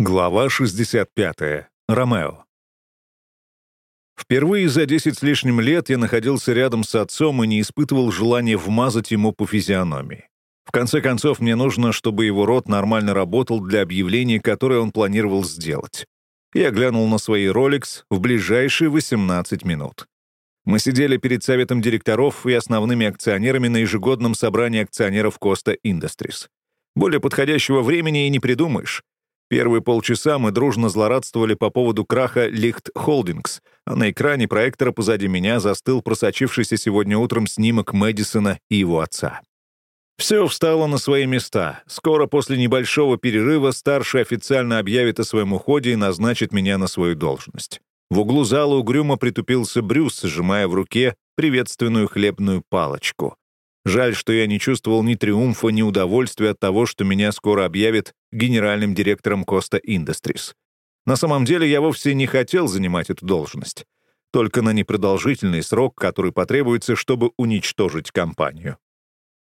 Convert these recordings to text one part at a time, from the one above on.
Глава 65. Ромео. Впервые за десять с лишним лет я находился рядом с отцом и не испытывал желания вмазать ему по физиономии. В конце концов, мне нужно, чтобы его рот нормально работал для объявления, которое он планировал сделать. Я глянул на свои Rolex в ближайшие 18 минут. Мы сидели перед советом директоров и основными акционерами на ежегодном собрании акционеров Costa Industries. Более подходящего времени и не придумаешь. Первые полчаса мы дружно злорадствовали по поводу краха Лихт Холдингс, а на экране проектора позади меня застыл просочившийся сегодня утром снимок Мэдисона и его отца. Все встало на свои места. Скоро после небольшого перерыва старший официально объявит о своем уходе и назначит меня на свою должность. В углу зала угрюмо притупился Брюс, сжимая в руке приветственную хлебную палочку. Жаль, что я не чувствовал ни триумфа, ни удовольствия от того, что меня скоро объявят генеральным директором Costa Industries. На самом деле я вовсе не хотел занимать эту должность. Только на непродолжительный срок, который потребуется, чтобы уничтожить компанию.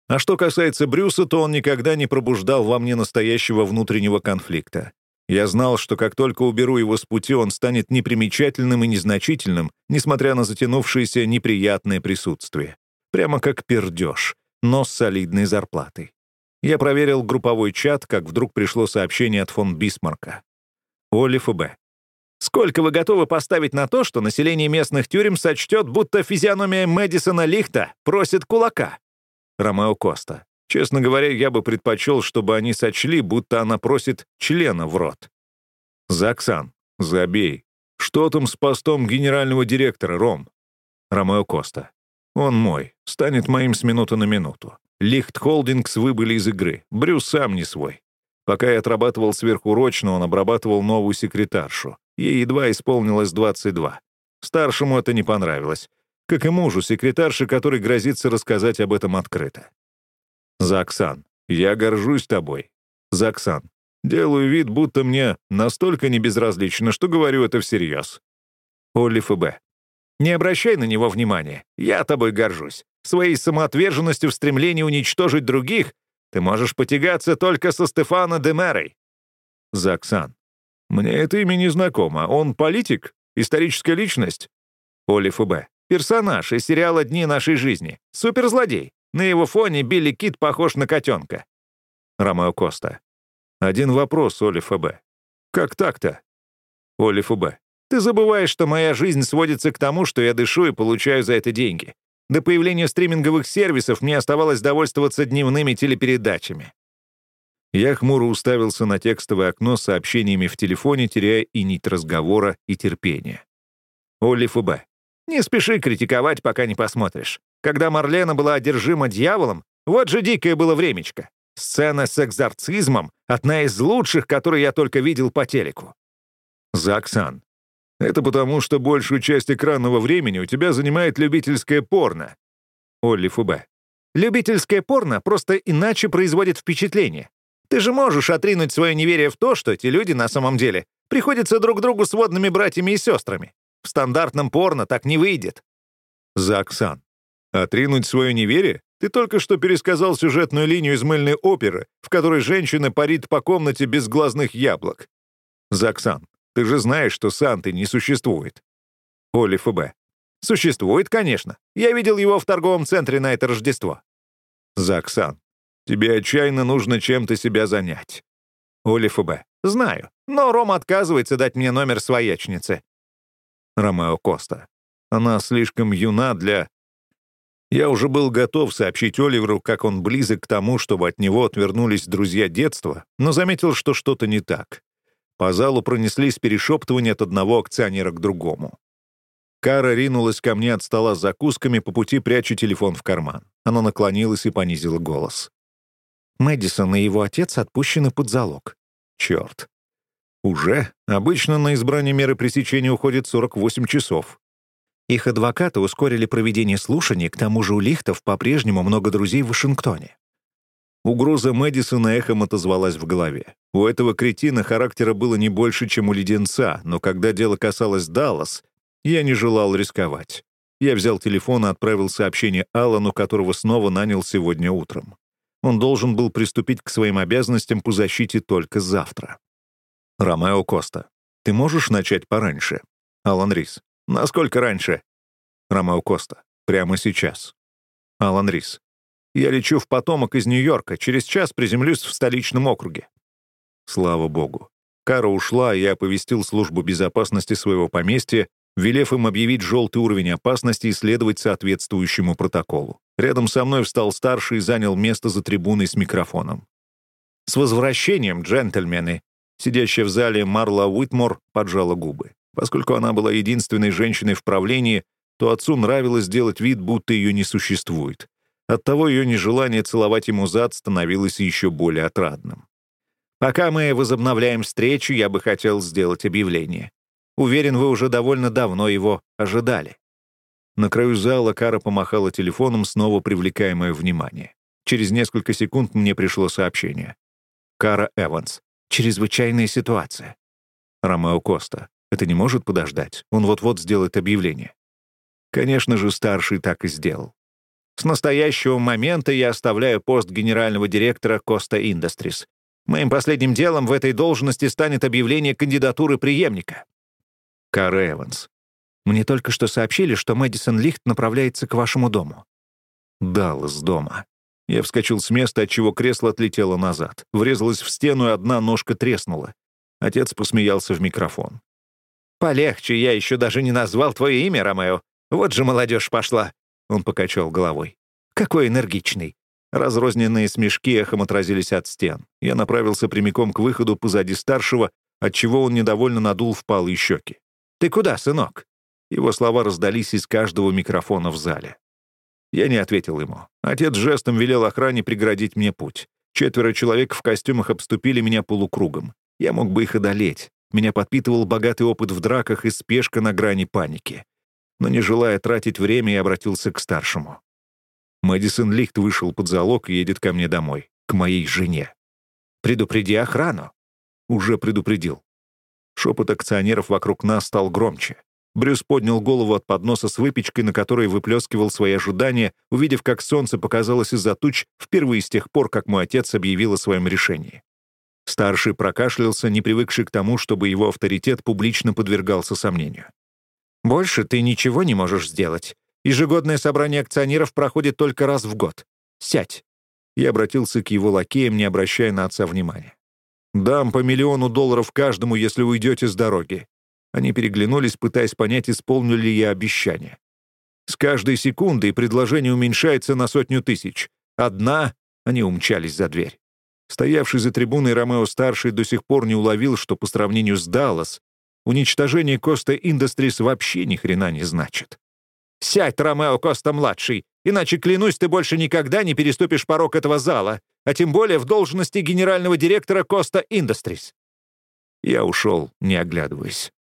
А что касается Брюса, то он никогда не пробуждал во мне настоящего внутреннего конфликта. Я знал, что как только уберу его с пути, он станет непримечательным и незначительным, несмотря на затянувшееся неприятное присутствие. Прямо как пердеж, но с солидной зарплатой. Я проверил групповой чат, как вдруг пришло сообщение от фон Бисмарка. Олив и Б. «Сколько вы готовы поставить на то, что население местных тюрем сочтет, будто физиономия Мэдисона Лихта просит кулака?» Ромео Коста. «Честно говоря, я бы предпочел, чтобы они сочли, будто она просит члена в рот». Заксан. Забей. Что там с постом генерального директора, Ром? Ромео Коста. Он мой, станет моим с минуты на минуту. Лихт Холдингс выбыли из игры. Брюс сам не свой. Пока я отрабатывал сверхурочно, он обрабатывал новую секретаршу. Ей едва исполнилось 22. Старшему это не понравилось. Как и мужу, секретарше, который грозится рассказать об этом открыто. Заксан, я горжусь тобой. Заксан, делаю вид, будто мне настолько небезразлично, что говорю это всерьез. Олив и Б. Не обращай на него внимания. Я тобой горжусь. Своей самоотверженностью в стремлении уничтожить других ты можешь потягаться только со Стефано де Мерой. Заксан. Мне это имя не знакомо. Он политик? Историческая личность? Олив Б. Персонаж из сериала «Дни нашей жизни». Суперзлодей. На его фоне Билли Кит похож на котенка. Ромео Коста. Один вопрос, Олив Б. Как так-то? Олив Б. Ты забываешь, что моя жизнь сводится к тому, что я дышу и получаю за это деньги. До появления стриминговых сервисов мне оставалось довольствоваться дневными телепередачами. Я хмуро уставился на текстовое окно с сообщениями в телефоне, теряя и нить разговора, и терпение. Олли Фубе. Не спеши критиковать, пока не посмотришь. Когда Марлена была одержима дьяволом, вот же дикое было времечко. Сцена с экзорцизмом — одна из лучших, которые я только видел по телеку. Заксан. Это потому, что большую часть экранного времени у тебя занимает любительское порно. Олли Фубе. Любительское порно просто иначе производит впечатление. Ты же можешь отринуть свое неверие в то, что эти люди на самом деле приходятся друг другу сводными братьями и сестрами. В стандартном порно так не выйдет. Заксан. Отринуть свое неверие? Ты только что пересказал сюжетную линию из мыльной оперы, в которой женщина парит по комнате без глазных яблок. Заксан. Ты же знаешь, что Санты не существует. Оли ФБ. Существует, конечно. Я видел его в торговом центре на это Рождество. Заксан. Тебе отчаянно нужно чем-то себя занять. Оли ФБ. Знаю. Но Рома отказывается дать мне номер своячницы. Ромео Коста. Она слишком юна для... Я уже был готов сообщить Оливеру, как он близок к тому, чтобы от него отвернулись друзья детства, но заметил, что что-то не так. По залу пронеслись перешептывания от одного акционера к другому. Кара ринулась ко мне от стола с закусками, по пути пряча телефон в карман. Она наклонилась и понизила голос. Мэдисон и его отец отпущены под залог. Черт. Уже? Обычно на избрание меры пресечения уходит 48 часов. Их адвокаты ускорили проведение слушаний, к тому же у Лихтов по-прежнему много друзей в Вашингтоне. Угроза Мэдисона эхом отозвалась в голове. У этого кретина характера было не больше, чем у леденца, но когда дело касалось Даллас, я не желал рисковать. Я взял телефон и отправил сообщение Аллану, которого снова нанял сегодня утром. Он должен был приступить к своим обязанностям по защите только завтра. Ромео Коста. Ты можешь начать пораньше? Алан Рис. Насколько раньше? Ромео Коста. Прямо сейчас. Алан Рис. Я лечу в потомок из Нью-Йорка. Через час приземлюсь в столичном округе. Слава богу. Кара ушла, и я оповестил службу безопасности своего поместья, велев им объявить желтый уровень опасности и следовать соответствующему протоколу. Рядом со мной встал старший и занял место за трибуной с микрофоном. «С возвращением, джентльмены!» Сидящая в зале Марла Уитмор поджала губы. Поскольку она была единственной женщиной в правлении, то отцу нравилось делать вид, будто ее не существует. Оттого ее нежелание целовать ему зад становилось еще более отрадным. «Пока мы возобновляем встречу, я бы хотел сделать объявление. Уверен, вы уже довольно давно его ожидали». На краю зала Кара помахала телефоном, снова привлекая мое внимание. Через несколько секунд мне пришло сообщение. Кара Эванс. Чрезвычайная ситуация. Ромео Коста. Это не может подождать. Он вот-вот сделает объявление. Конечно же, старший так и сделал. С настоящего момента я оставляю пост генерального директора Коста Industries. Моим последним делом в этой должности станет объявление кандидатуры преемника. Кар Эванс. Мне только что сообщили, что Мэдисон Лихт направляется к вашему дому. Даллас дома. Я вскочил с места, отчего кресло отлетело назад. Врезалось в стену, и одна ножка треснула. Отец посмеялся в микрофон. «Полегче, я еще даже не назвал твое имя, Ромео. Вот же молодежь пошла!» Он покачал головой. «Какой энергичный!» Разрозненные смешки эхом отразились от стен. Я направился прямиком к выходу позади старшего, отчего он недовольно надул впалые щеки. «Ты куда, сынок?» Его слова раздались из каждого микрофона в зале. Я не ответил ему. Отец жестом велел охране преградить мне путь. Четверо человек в костюмах обступили меня полукругом. Я мог бы их одолеть. Меня подпитывал богатый опыт в драках и спешка на грани паники. Но не желая тратить время, я обратился к старшему. Мэдисон Лихт вышел под залог и едет ко мне домой, к моей жене. «Предупреди охрану». Уже предупредил. Шепот акционеров вокруг нас стал громче. Брюс поднял голову от подноса с выпечкой, на которой выплескивал свои ожидания, увидев, как солнце показалось из-за туч впервые с тех пор, как мой отец объявил о своем решении. Старший прокашлялся, не привыкший к тому, чтобы его авторитет публично подвергался сомнению. «Больше ты ничего не можешь сделать. Ежегодное собрание акционеров проходит только раз в год. Сядь». Я обратился к его лакеям, не обращая на отца внимания. «Дам по миллиону долларов каждому, если уйдете с дороги. Они переглянулись, пытаясь понять, исполню ли я обещание. С каждой секундой предложение уменьшается на сотню тысяч. Одна — они умчались за дверь. Стоявший за трибуной Ромео-старший до сих пор не уловил, что по сравнению с Даллас уничтожение Коста Industries вообще ни хрена не значит. «Сядь, Ромео Коста-младший, иначе, клянусь, ты больше никогда не переступишь порог этого зала, а тем более в должности генерального директора Коста Industries». Я ушел, не оглядываясь.